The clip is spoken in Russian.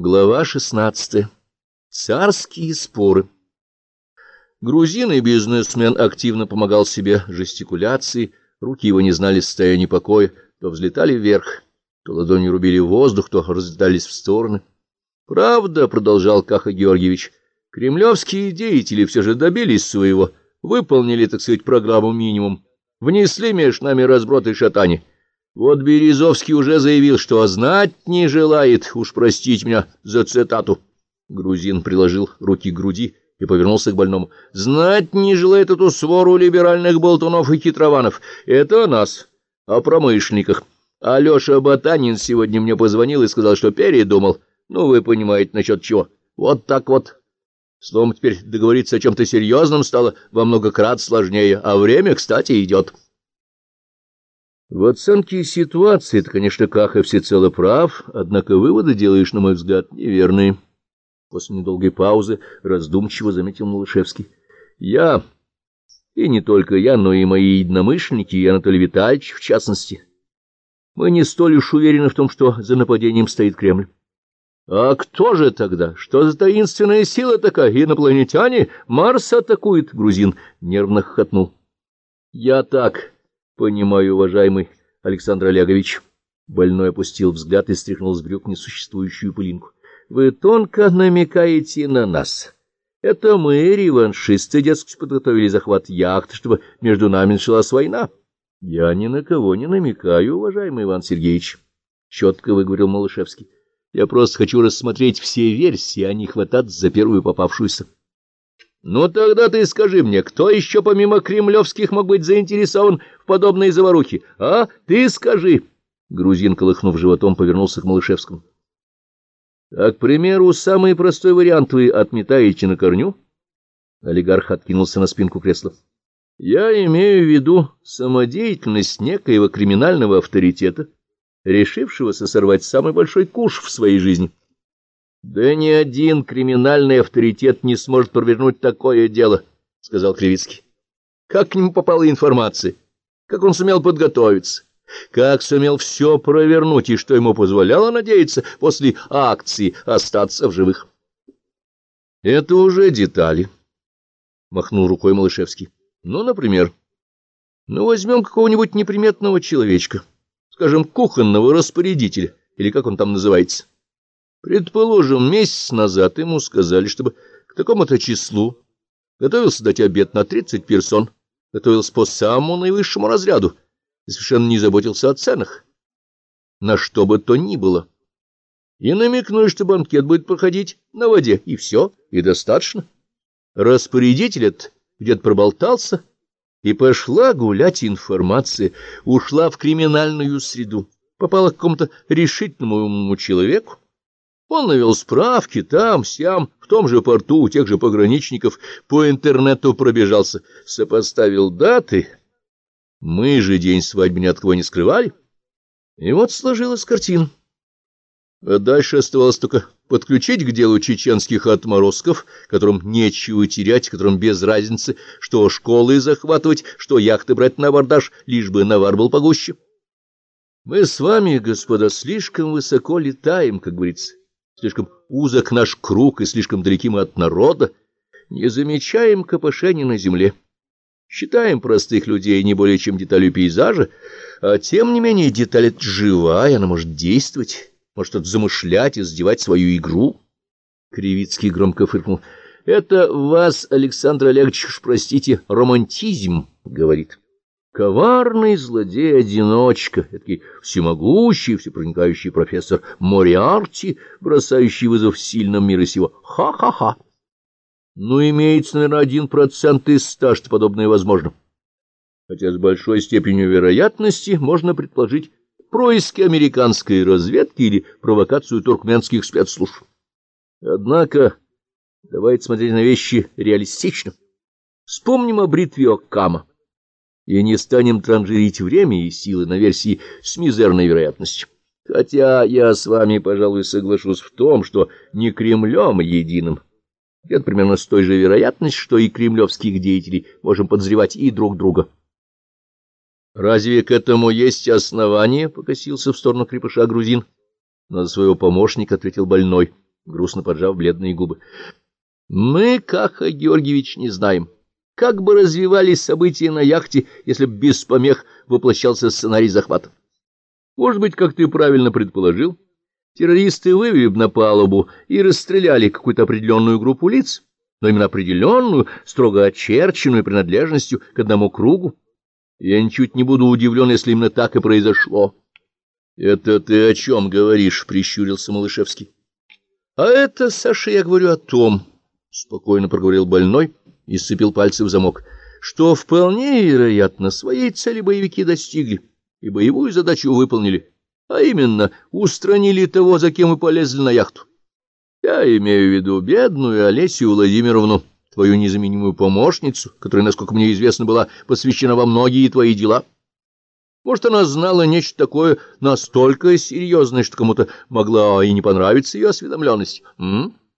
Глава 16. Царские споры. Грузин и бизнесмен активно помогал себе жестикуляцией, руки его не знали состояния покоя, то взлетали вверх, то ладонью рубили воздух, то разлетались в стороны. Правда, продолжал Каха Георгиевич, кремлевские деятели все же добились своего, выполнили, так сказать, программу минимум, внесли между нами разброд и шатание. Вот Березовский уже заявил, что знать не желает, уж простить меня за цитату. Грузин приложил руки к груди и повернулся к больному. Знать не желает эту свору либеральных болтунов и хитрованов. Это о нас, о промышленниках. Алеша Ботанин сегодня мне позвонил и сказал, что передумал. Ну, вы понимаете, насчет чего. Вот так вот. Словом, теперь договориться о чем-то серьезном стало во много крат сложнее, а время, кстати, идет. В оценке ситуации ты, конечно, Каха всецело прав, однако выводы делаешь, на мой взгляд, неверные. После недолгой паузы раздумчиво заметил Малышевский. Я, и не только я, но и мои единомышленники, и Анатолий Витальевич, в частности, мы не столь уж уверены в том, что за нападением стоит Кремль. А кто же тогда? Что за таинственная сила такая? Инопланетяне? Марс атакует? Грузин нервно хохотнул. Я так Понимаю, уважаемый Александр Олегович. Больной опустил взгляд и стряхнул с брюк несуществующую пылинку. Вы тонко намекаете на нас. Это мы, реваншисты, дескать, подготовили захват яхты, чтобы между нами началась война. Я ни на кого не намекаю, уважаемый Иван Сергеевич, — четко выговорил Малышевский. Я просто хочу рассмотреть все версии, а не хвататься за первую попавшуюся. Ну тогда ты скажи мне, кто еще помимо кремлевских мог быть заинтересован в подобной заварухе? А? Ты скажи. Грузин, колыхнув животом, повернулся к Малышевскому. А, к примеру, самый простой вариант вы отметаете на корню? Олигарх откинулся на спинку кресла. Я имею в виду самодеятельность некоего криминального авторитета, решившегося сорвать самый большой куш в своей жизни. Да ни один криминальный авторитет не сможет провернуть такое дело, — сказал Кривицкий. Как к нему попала информация? Как он сумел подготовиться? Как сумел все провернуть и что ему позволяло надеяться после акции остаться в живых? — Это уже детали, — махнул рукой Малышевский. — Ну, например, ну возьмем какого-нибудь неприметного человечка, скажем, кухонного распорядителя, или как он там называется. — Предположим, месяц назад ему сказали, чтобы к такому-то числу готовился дать обед на 30 персон, готовился по самому наивысшему разряду и совершенно не заботился о ценах, на что бы то ни было. И намекнули, что банкет будет проходить на воде, и все, и достаточно. Распорядитель этот где-то проболтался, и пошла гулять информация, ушла в криминальную среду, попала к какому-то решительному человеку, он навел справки там, сям, в том же порту, у тех же пограничников, по интернету пробежался, сопоставил даты. Мы же день свадьбы ни от кого не скрывали. И вот сложилась картина. А дальше оставалось только подключить к делу чеченских отморозков, которым нечего терять, которым без разницы, что школы захватывать, что яхты брать на абордаж, лишь бы навар был погуще. Мы с вами, господа, слишком высоко летаем, как говорится. Слишком узок наш круг и слишком далеки мы от народа. Не замечаем копошения на земле. Считаем простых людей не более чем деталью пейзажа, а тем не менее деталь эта живая, она может действовать, может замышлять и сделать свою игру. Кривицкий громко фыркнул. — Это вас, Александр Олегович, простите, романтизм, — говорит. Коварный злодей-одиночка, такой всемогущий, всепроникающий профессор Мориарти, бросающий вызов сильным мира сего. Ха-ха-ха! Ну, имеется, наверное, один процент из ста, что подобное возможно. Хотя с большой степенью вероятности можно предположить происки американской разведки или провокацию туркменских спецслужб. Однако, давайте смотреть на вещи реалистично. Вспомним о бритве Оккама и не станем транжирить время и силы на версии с мизерной вероятностью. Хотя я с вами, пожалуй, соглашусь в том, что не Кремлем единым. Это примерно с той же вероятностью, что и кремлевских деятелей можем подозревать и друг друга. «Разве к этому есть основания?» — покосился в сторону крепыша грузин. Но за своего помощника ответил больной, грустно поджав бледные губы. Мы, Каха Георгиевич, не знаем, как бы развивались события на яхте, если бы без помех воплощался сценарий захвата. Может быть, как ты правильно предположил, террористы вывели на палубу и расстреляли какую-то определенную группу лиц, но именно определенную, строго очерченную принадлежностью к одному кругу. Я ничуть не буду удивлен, если именно так и произошло. — Это ты о чем говоришь? — прищурился Малышевский. — А это, Саша, я говорю о том, — спокойно проговорил больной и сцепил пальцы в замок, — что вполне вероятно своей цели боевики достигли и боевую задачу выполнили, а именно устранили того, за кем мы полезли на яхту. Я имею в виду бедную Олесию Владимировну, твою незаменимую помощницу, которая, насколько мне известно, была посвящена во многие твои дела. Может, она знала нечто такое настолько серьезное, что кому-то могла и не понравиться ее осведомленность. М?